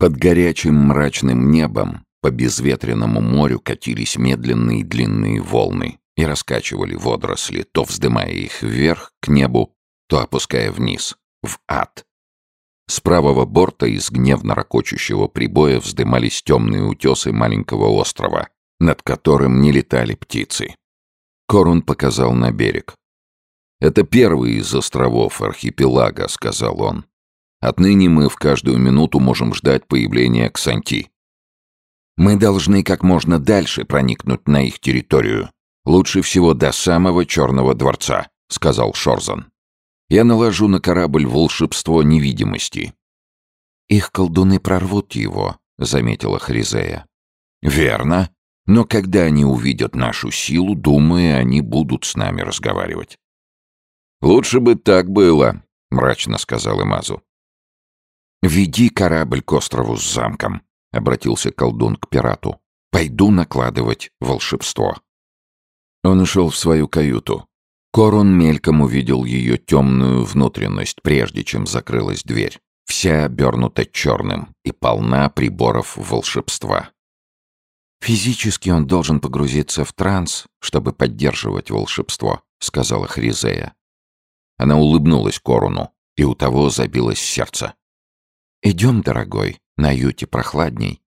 Под горячим мрачным небом по безветренному морю катились медленные длинные волны и раскачивали водоросли, то вздымая их вверх, к небу, то опуская вниз, в ад. С правого борта из гневно ракочущего прибоя вздымались темные утесы маленького острова, над которым не летали птицы. Корун показал на берег. «Это первый из островов архипелага», — сказал он. «Отныне мы в каждую минуту можем ждать появления Ксанти. Мы должны как можно дальше проникнуть на их территорию. Лучше всего до самого Черного дворца», — сказал Шорзан. «Я наложу на корабль волшебство невидимости». «Их колдуны прорвут его», — заметила Хризея. «Верно. Но когда они увидят нашу силу, думаю, они будут с нами разговаривать». «Лучше бы так было», — мрачно сказал Имазу. «Веди корабль к острову с замком», — обратился колдун к пирату. «Пойду накладывать волшебство». Он ушел в свою каюту. Корон мельком увидел ее темную внутренность, прежде чем закрылась дверь. Вся обернута черным и полна приборов волшебства. «Физически он должен погрузиться в транс, чтобы поддерживать волшебство», — сказала Хризея. Она улыбнулась Корону, и у того забилось сердце. «Идем, дорогой, на юте прохладней».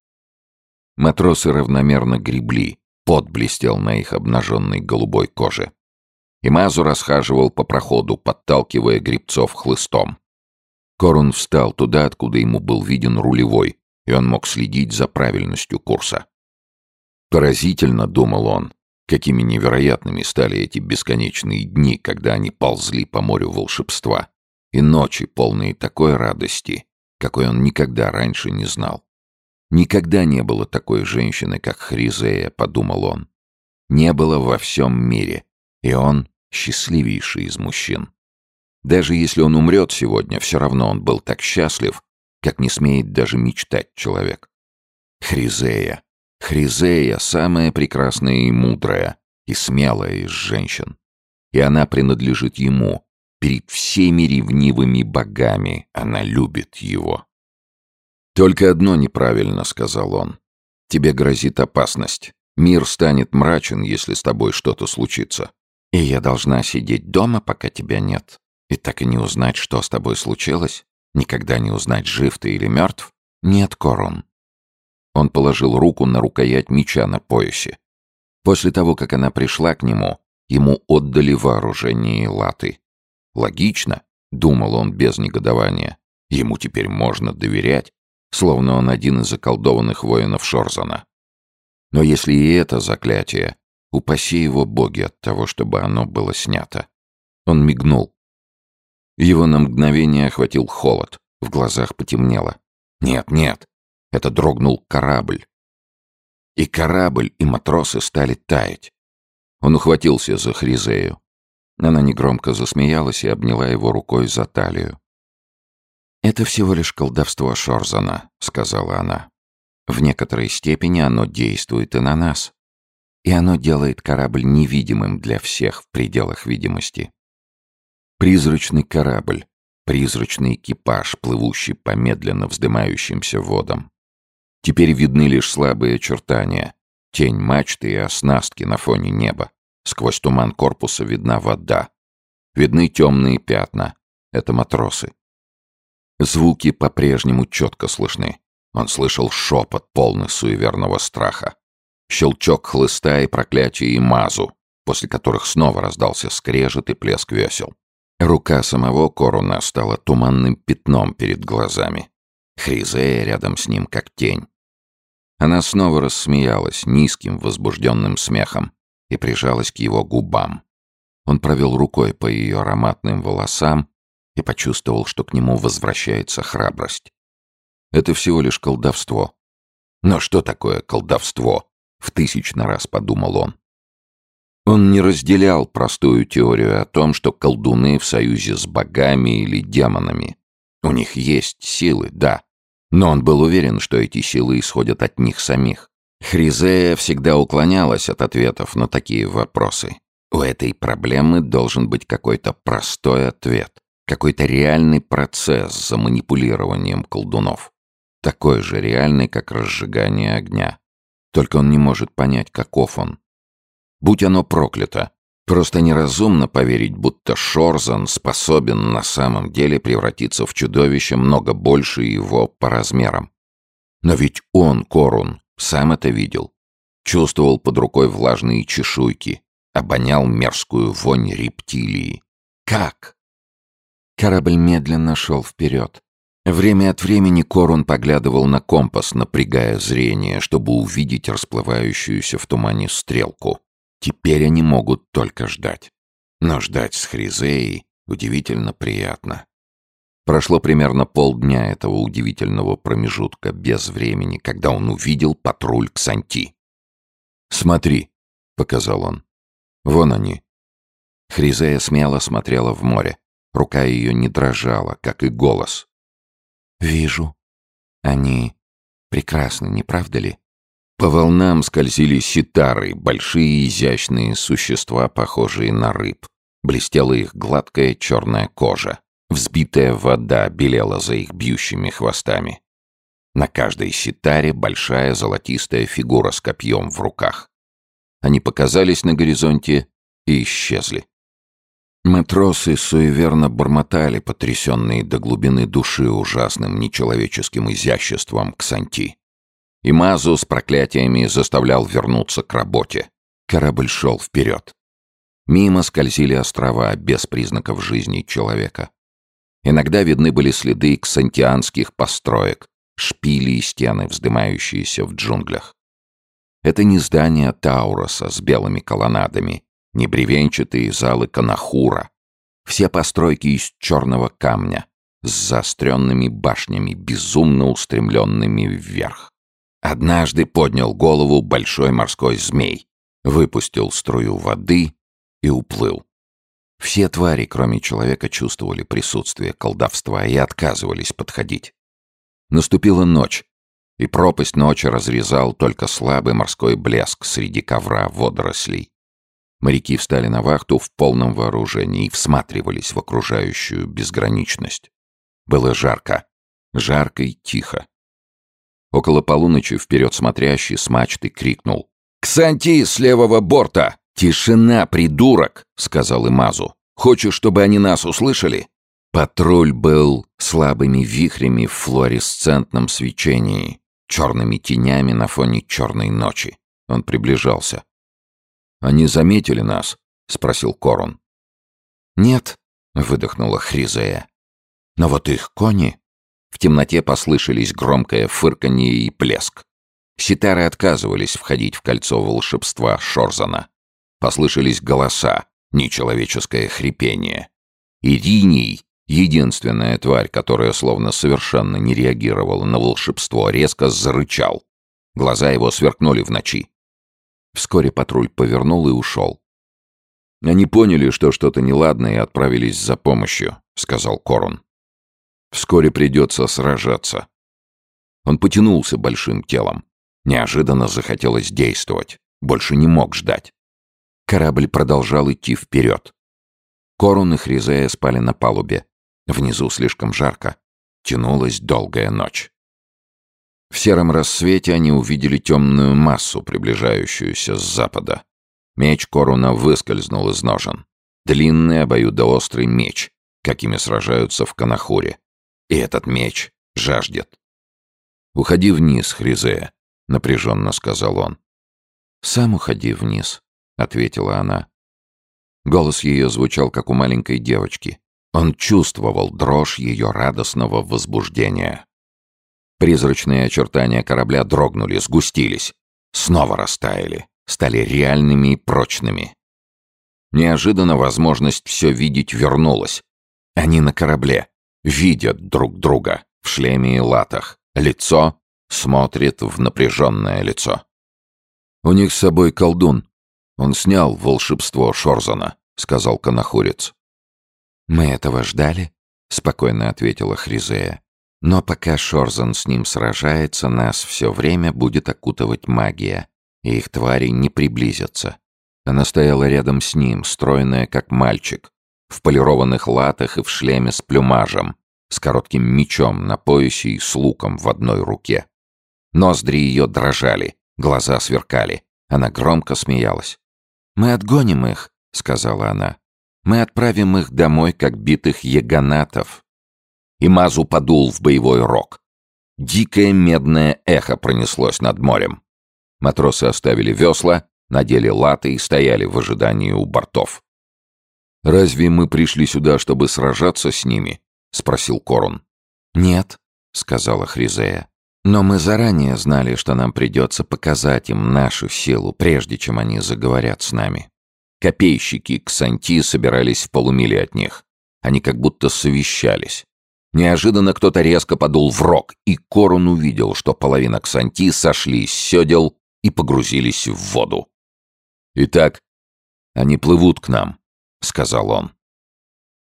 Матросы равномерно гребли, пот блестел на их обнаженной голубой коже. И Мазу расхаживал по проходу, подталкивая гребцов хлыстом. Корун встал туда, откуда ему был виден рулевой, и он мог следить за правильностью курса. Поразительно, думал он, какими невероятными стали эти бесконечные дни, когда они ползли по морю волшебства, и ночи, полные такой радости, какой он никогда раньше не знал. Никогда не было такой женщины, как Хризея, подумал он. Не было во всем мире, и он счастливейший из мужчин. Даже если он умрет сегодня, все равно он был так счастлив, как не смеет даже мечтать человек. Хризея, Хризея — самая прекрасная и мудрая, и смелая из женщин. И она принадлежит ему. Перед всеми ревнивыми богами она любит его. «Только одно неправильно», — сказал он. «Тебе грозит опасность. Мир станет мрачен, если с тобой что-то случится. И я должна сидеть дома, пока тебя нет. И так и не узнать, что с тобой случилось? Никогда не узнать, жив ты или мертв? Нет, Корон. Он положил руку на рукоять меча на поясе. После того, как она пришла к нему, ему отдали вооружение и латы. Логично, думал он без негодования. Ему теперь можно доверять, словно он один из заколдованных воинов Шорзана. Но если и это заклятие, упаси его боги от того, чтобы оно было снято. Он мигнул. Его на мгновение охватил холод, в глазах потемнело. Нет, нет, это дрогнул корабль. И корабль, и матросы стали таять. Он ухватился за Хризею. Она негромко засмеялась и обняла его рукой за талию. «Это всего лишь колдовство Шорзана», — сказала она. «В некоторой степени оно действует и на нас. И оно делает корабль невидимым для всех в пределах видимости. Призрачный корабль, призрачный экипаж, плывущий по медленно вздымающимся водам. Теперь видны лишь слабые очертания. Тень мачты и оснастки на фоне неба. Сквозь туман корпуса видна вода. Видны темные пятна. Это матросы. Звуки по-прежнему четко слышны. Он слышал шепот, полный суеверного страха. Щелчок хлыста и проклятие и мазу, после которых снова раздался скрежет и плеск весел. Рука самого Коруна стала туманным пятном перед глазами. Хризея рядом с ним, как тень. Она снова рассмеялась низким, возбужденным смехом и прижалась к его губам. Он провел рукой по ее ароматным волосам и почувствовал, что к нему возвращается храбрость. Это всего лишь колдовство. Но что такое колдовство? В тысячный раз подумал он. Он не разделял простую теорию о том, что колдуны в союзе с богами или демонами. У них есть силы, да, но он был уверен, что эти силы исходят от них самих. Хризея всегда уклонялась от ответов на такие вопросы. У этой проблемы должен быть какой-то простой ответ, какой-то реальный процесс за манипулированием колдунов. такой же реальный, как разжигание огня. Только он не может понять, каков он. Будь оно проклято, просто неразумно поверить, будто Шорзан способен на самом деле превратиться в чудовище много больше его по размерам. Но ведь он, Корун, сам это видел. Чувствовал под рукой влажные чешуйки, обонял мерзкую вонь рептилии. Как? Корабль медленно шел вперед. Время от времени Корун поглядывал на компас, напрягая зрение, чтобы увидеть расплывающуюся в тумане стрелку. Теперь они могут только ждать. Но ждать с Хризеей удивительно приятно. Прошло примерно полдня этого удивительного промежутка без времени, когда он увидел патруль Ксанти. «Смотри», — показал он. «Вон они». Хризея смело смотрела в море. Рука ее не дрожала, как и голос. «Вижу. Они прекрасны, не правда ли?» По волнам скользили ситары, большие изящные существа, похожие на рыб. Блестела их гладкая черная кожа. Взбитая вода белела за их бьющими хвостами. На каждой ситаре большая золотистая фигура с копьем в руках. Они показались на горизонте и исчезли. Матросы суеверно бормотали, потрясенные до глубины души ужасным нечеловеческим изяществом Ксанти. И Мазу с проклятиями заставлял вернуться к работе. Корабль шел вперед. Мимо скользили острова без признаков жизни человека. Иногда видны были следы ксантианских построек, шпили и стены, вздымающиеся в джунглях. Это не здание Тауроса с белыми колоннадами, не бревенчатые залы Канахура. Все постройки из черного камня, с заостренными башнями, безумно устремленными вверх. Однажды поднял голову большой морской змей, выпустил струю воды и уплыл. Все твари, кроме человека, чувствовали присутствие колдовства и отказывались подходить. Наступила ночь, и пропасть ночи разрезал только слабый морской блеск среди ковра водорослей. Моряки встали на вахту в полном вооружении и всматривались в окружающую безграничность. Было жарко. Жарко и тихо. Около полуночи вперед смотрящий с мачты крикнул. «Ксанти с левого борта! Тишина, придурок!» — сказал Имазу. «Хочешь, чтобы они нас услышали?» Патруль был слабыми вихрями в флуоресцентном свечении, черными тенями на фоне черной ночи. Он приближался. «Они заметили нас?» — спросил Корун. «Нет», — выдохнула Хризея. «Но вот их кони...» В темноте послышались громкое фырканье и плеск. Ситары отказывались входить в кольцо волшебства Шорзана. Послышались голоса, нечеловеческое хрипение. Ириний, единственная тварь, которая словно совершенно не реагировала на волшебство, резко зарычал. Глаза его сверкнули в ночи. Вскоре патруль повернул и ушел. «Они поняли, что что-то неладное, и отправились за помощью», — сказал Корун. «Вскоре придется сражаться». Он потянулся большим телом. Неожиданно захотелось действовать. Больше не мог ждать. Корабль продолжал идти вперед. Корун и Хризея спали на палубе. Внизу слишком жарко. Тянулась долгая ночь. В сером рассвете они увидели темную массу, приближающуюся с запада. Меч Коруна выскользнул из ножен. Длинный обоюдоострый меч, какими сражаются в Канахуре. И этот меч жаждет. «Уходи вниз, Хризея», — напряженно сказал он. «Сам уходи вниз», — ответила она. Голос ее звучал, как у маленькой девочки. Он чувствовал дрожь ее радостного возбуждения. Призрачные очертания корабля дрогнули, сгустились, снова растаяли, стали реальными и прочными. Неожиданно возможность все видеть вернулась. Они на корабле, видят друг друга в шлеме и латах. Лицо смотрит в напряженное лицо. «У них с собой колдун. Он снял волшебство Шорзана», — сказал Канахурец. «Мы этого ждали?» — спокойно ответила Хризея. Но пока Шорзан с ним сражается, нас все время будет окутывать магия, и их твари не приблизятся. Она стояла рядом с ним, стройная как мальчик, в полированных латах и в шлеме с плюмажем, с коротким мечом на поясе и с луком в одной руке. Ноздри ее дрожали, глаза сверкали. Она громко смеялась. «Мы отгоним их», — сказала она. «Мы отправим их домой, как битых яганатов». И Мазу подул в боевой рог. Дикое медное эхо пронеслось над морем. Матросы оставили весла, надели латы и стояли в ожидании у бортов. «Разве мы пришли сюда, чтобы сражаться с ними?» — спросил Корун. «Нет», — сказала Хризея. «Но мы заранее знали, что нам придется показать им нашу силу, прежде чем они заговорят с нами». Копейщики Ксанти собирались в полумиле от них. Они как будто совещались. Неожиданно кто-то резко подул в рог, и Корун увидел, что половина Ксанти сошли с седел и погрузились в воду. «Итак, они плывут к нам», — сказал он.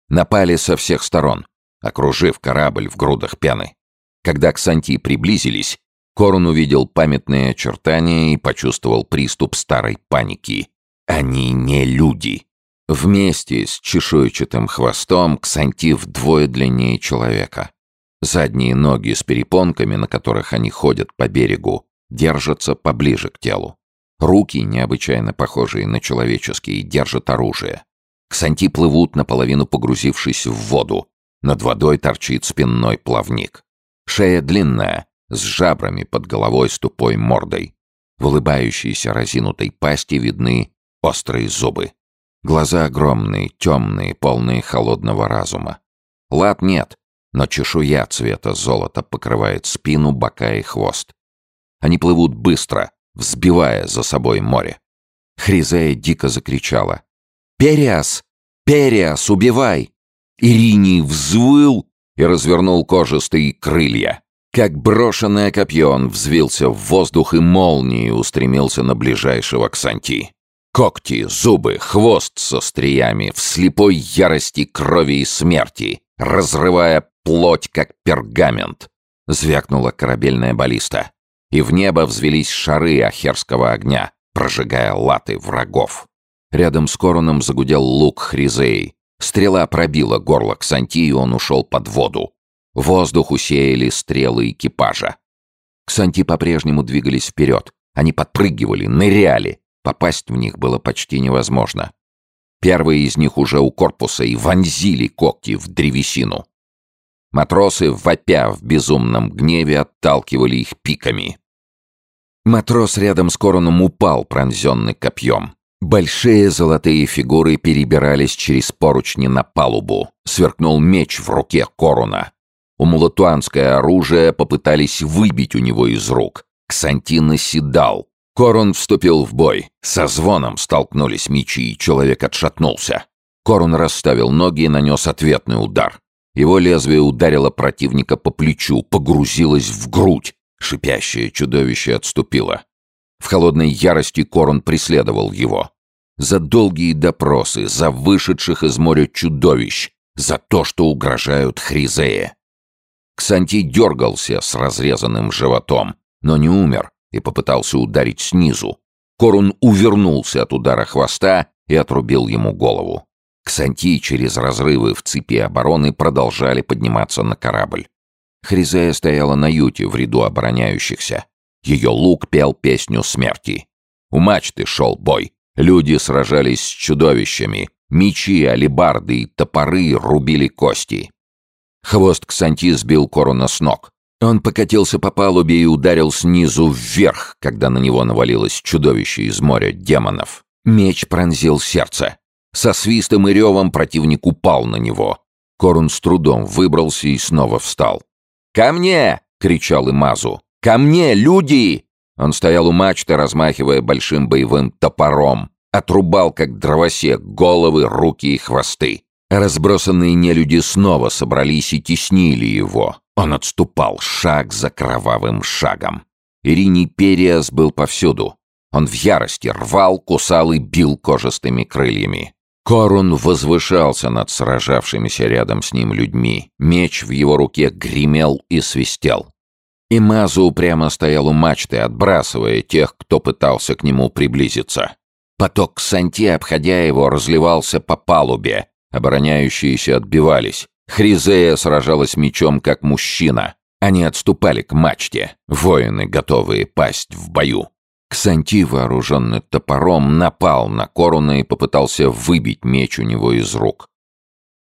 Напали со всех сторон, окружив корабль в грудах пены. Когда Ксанти приблизились, Корун увидел памятные очертания и почувствовал приступ старой паники. Они не люди. Вместе с чешуйчатым хвостом Ксанти вдвое длиннее человека. Задние ноги с перепонками, на которых они ходят по берегу, держатся поближе к телу. Руки, необычайно похожие на человеческие, держат оружие. Ксанти плывут, наполовину погрузившись в воду. Над водой торчит спинной плавник. Шея длинная, с жабрами под головой с тупой мордой. В улыбающейся разинутой пасти видны острые зубы. Глаза огромные, темные, полные холодного разума. Лад нет, но чешуя цвета золота покрывает спину, бока и хвост. Они плывут быстро, взбивая за собой море. Хризея дико закричала. «Периас! Периас, убивай!» Ирини взвыл и развернул кожистые крылья. Как брошенное копье он взвился в воздух и молнией устремился на ближайшего Ксанти. Когти, зубы, хвост со стриями, в слепой ярости крови и смерти, разрывая плоть, как пергамент. Звякнула корабельная баллиста, и в небо взвелись шары ахерского огня, прожигая латы врагов. Рядом с Короном загудел лук Хризей. Стрела пробила горло Ксанти, и он ушел под воду. Воздух усеяли стрелы экипажа. Ксанти по-прежнему двигались вперед. Они подпрыгивали, ныряли, Попасть в них было почти невозможно. Первые из них уже у корпуса и вонзили когти в древесину. Матросы, вопя в безумном гневе, отталкивали их пиками. Матрос рядом с Короном упал, пронзенный копьем. Большие золотые фигуры перебирались через поручни на палубу. Сверкнул меч в руке Корона. Умулатуанское оружие попытались выбить у него из рук. Ксантин оседал, Корун вступил в бой. Со звоном столкнулись мечи, и человек отшатнулся. Корун расставил ноги и нанес ответный удар. Его лезвие ударило противника по плечу, погрузилось в грудь. Шипящее чудовище отступило. В холодной ярости Корун преследовал его. За долгие допросы, за вышедших из моря чудовищ, за то, что угрожают Хризее. Ксанти дергался с разрезанным животом, но не умер, и попытался ударить снизу. Корун увернулся от удара хвоста и отрубил ему голову. Ксанти через разрывы в цепи обороны продолжали подниматься на корабль. Хризея стояла на юте в ряду обороняющихся. Ее лук пел песню смерти. У мачты шел бой. Люди сражались с чудовищами. Мечи, алебарды и топоры рубили кости. Хвост Ксанти сбил Коруна с ног. Он покатился по палубе и ударил снизу вверх, когда на него навалилось чудовище из моря демонов. Меч пронзил сердце. Со свистом и ревом противник упал на него. Корун с трудом выбрался и снова встал. «Ко мне!» — кричал Имазу. «Ко мне, люди!» Он стоял у мачты, размахивая большим боевым топором. Отрубал, как дровосек, головы, руки и хвосты. Разбросанные нелюди снова собрались и теснили его. Он отступал шаг за кровавым шагом. Ириний Периас был повсюду. Он в ярости рвал, кусал и бил кожистыми крыльями. Корун возвышался над сражавшимися рядом с ним людьми. Меч в его руке гремел и свистел. Имазу упрямо стоял у мачты, отбрасывая тех, кто пытался к нему приблизиться. Поток Санти, обходя его, разливался по палубе. Обороняющиеся отбивались. Хризея сражалась мечом как мужчина. Они отступали к мачте, воины, готовые пасть в бою. Ксанти, вооруженный топором, напал на Коруна и попытался выбить меч у него из рук.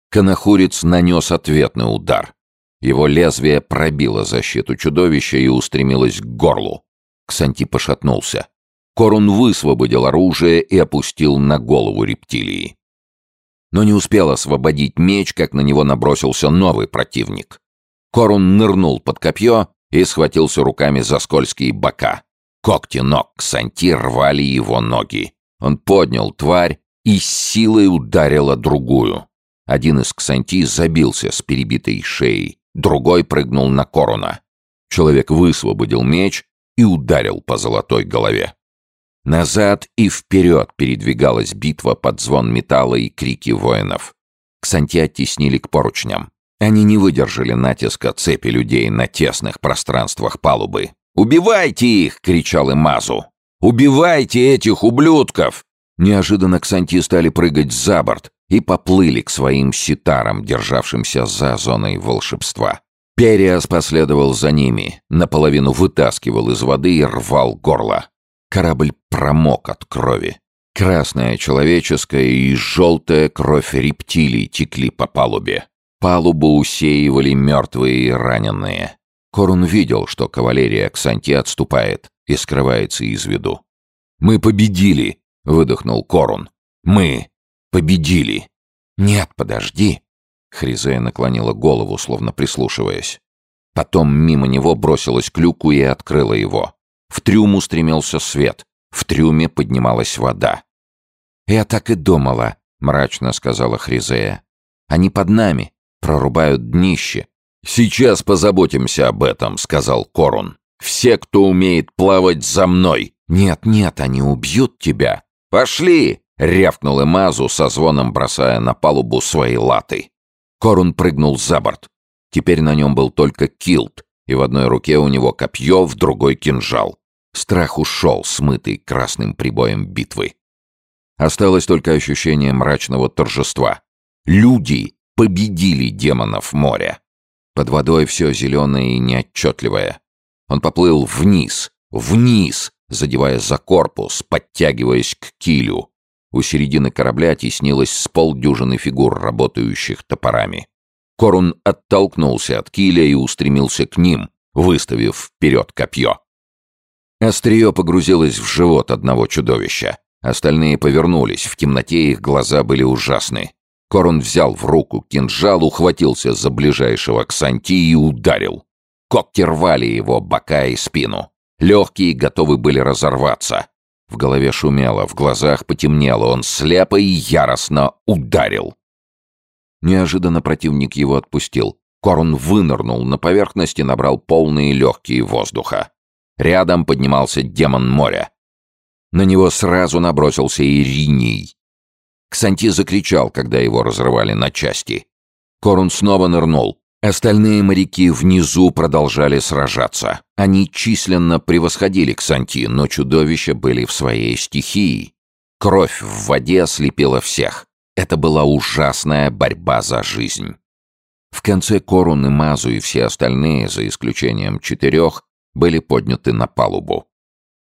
Конохурец нанес ответный удар. Его лезвие пробило защиту чудовища и устремилось к горлу. Ксанти пошатнулся. Корун высвободил оружие и опустил на голову рептилии. Но не успел освободить меч, как на него набросился новый противник. Корун нырнул под копье и схватился руками за скользкие бока. Когти ног Ксанти рвали его ноги. Он поднял тварь и силой ударил о другую. Один из Ксанти забился с перебитой шеей, другой прыгнул на Коруна. Человек высвободил меч и ударил по золотой голове. Назад и вперед передвигалась битва под звон металла и крики воинов. Ксанти оттеснили к поручням. Они не выдержали натиска цепи людей на тесных пространствах палубы. «Убивайте их!» — кричал Имазу. «Убивайте этих ублюдков!» Неожиданно ксанти стали прыгать за борт и поплыли к своим ситарам, державшимся за зоной волшебства. Периас последовал за ними, наполовину вытаскивал из воды и рвал горло. Корабль промок от крови. Красная человеческая и желтая кровь рептилий текли по палубе. Палубу усеивали мертвые и раненые. Корун видел, что кавалерия Ксанти отступает и скрывается из виду. «Мы победили!» — выдохнул Корун. «Мы победили!» «Нет, подожди!» Хризея наклонила голову, словно прислушиваясь. Потом мимо него бросилась к люку и открыла его. В трюм устремился свет. В трюме поднималась вода. «Я так и думала», — мрачно сказала Хризея. «Они под нами, прорубают днище, «Сейчас позаботимся об этом», — сказал Корун. «Все, кто умеет плавать, за мной!» «Нет, нет, они убьют тебя!» «Пошли!» — рявкнул Эмазу, со звоном бросая на палубу свои латы. Корун прыгнул за борт. Теперь на нем был только килт, и в одной руке у него копье, в другой — кинжал. Страх ушел, смытый красным прибоем битвы. Осталось только ощущение мрачного торжества. Люди победили демонов моря. Под водой все зеленое и неотчетливое. Он поплыл вниз, вниз, задевая за корпус, подтягиваясь к килю. У середины корабля теснилось с полдюжины фигур, работающих топорами. Корун оттолкнулся от киля и устремился к ним, выставив вперед копье. Острие погрузилось в живот одного чудовища. Остальные повернулись, в темноте их глаза были ужасны. Корун взял в руку кинжал, ухватился за ближайшего к Санти и ударил. Когти рвали его бока и спину. Легкие готовы были разорваться. В голове шумело, в глазах потемнело, он слепо и яростно ударил. Неожиданно противник его отпустил. Корун вынырнул на поверхность и набрал полные легкие воздуха. Рядом поднимался демон моря. На него сразу набросился Ириний. Ксанти закричал, когда его разрывали на части. Корун снова нырнул. Остальные моряки внизу продолжали сражаться. Они численно превосходили Ксанти, но чудовища были в своей стихии. Кровь в воде ослепила всех. Это была ужасная борьба за жизнь. В конце Корун и Мазу и все остальные, за исключением четырех, были подняты на палубу.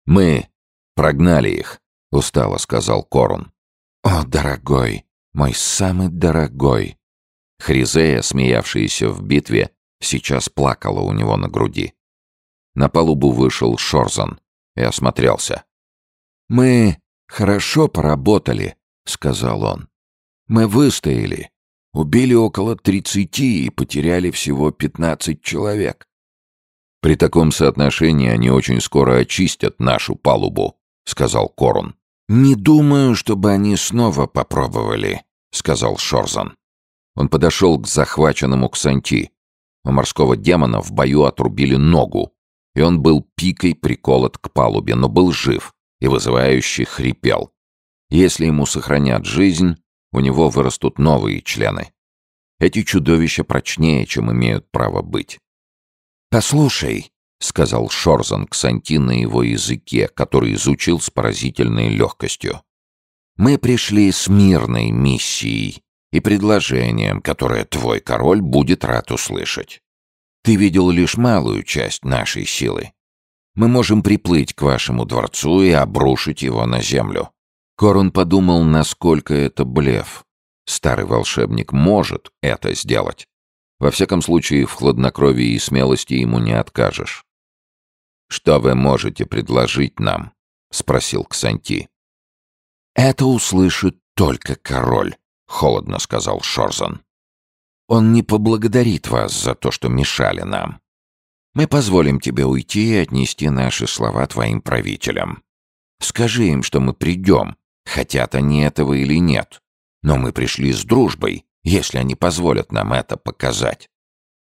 «Мы прогнали их», — устало сказал Корун. «О, дорогой, мой самый дорогой!» Хризея, смеявшаяся в битве, сейчас плакала у него на груди. На палубу вышел Шорзан и осмотрелся. «Мы хорошо поработали», — сказал он. «Мы выстояли. Убили около тридцати и потеряли всего пятнадцать человек». «При таком соотношении они очень скоро очистят нашу палубу», — сказал Корун. «Не думаю, чтобы они снова попробовали», — сказал Шорзан. Он подошел к захваченному Ксанти. У морского демона в бою отрубили ногу, и он был пикой приколот к палубе, но был жив и вызывающе хрипел. Если ему сохранят жизнь, у него вырастут новые члены. Эти чудовища прочнее, чем имеют право быть. «Послушай», — сказал Шорзан Ксанти на его языке, который изучил с поразительной легкостью. «Мы пришли с мирной миссией, и предложением, которое твой король будет рад услышать. Ты видел лишь малую часть нашей силы. Мы можем приплыть к вашему дворцу и обрушить его на землю». Корун подумал, насколько это блеф. Старый волшебник может это сделать. Во всяком случае, в хладнокровии и смелости ему не откажешь. «Что вы можете предложить нам?» — спросил Ксанти. «Это услышит только король», — холодно сказал Шорзан. «Он не поблагодарит вас за то, что мешали нам. Мы позволим тебе уйти и отнести наши слова твоим правителям. Скажи им, что мы придем, хотят они этого или нет. Но мы пришли с дружбой, если они позволят нам это показать.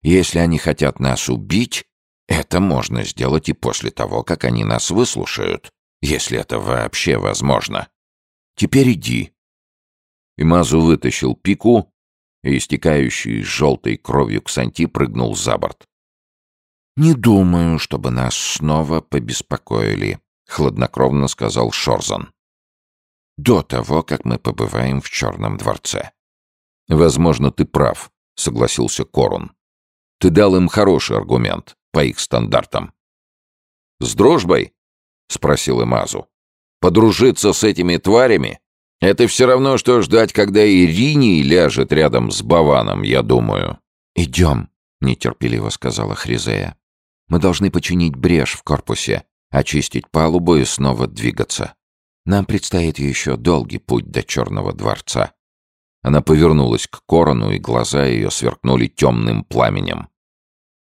Если они хотят нас убить, это можно сделать и после того, как они нас выслушают, если это вообще возможно. Теперь иди». Имазу вытащил пику, и истекающий желтой кровью Ксанти прыгнул за борт. «Не думаю, чтобы нас снова побеспокоили», — хладнокровно сказал Шорзан. «До того, как мы побываем в Черном дворце». «Возможно, ты прав», — согласился Корун. «Ты дал им хороший аргумент, по их стандартам». «С дружбой?» — спросил Имазу. «Подружиться с этими тварями? Это все равно, что ждать, когда Ириний ляжет рядом с Баваном, я думаю». «Идем», — нетерпеливо сказала Хризея. Мы должны починить брешь в корпусе, очистить палубу и снова двигаться. Нам предстоит еще долгий путь до Черного дворца». Она повернулась к корону, и глаза ее сверкнули темным пламенем.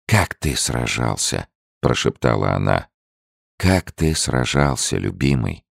«Как ты сражался!» — прошептала она. «Как ты сражался, любимый!»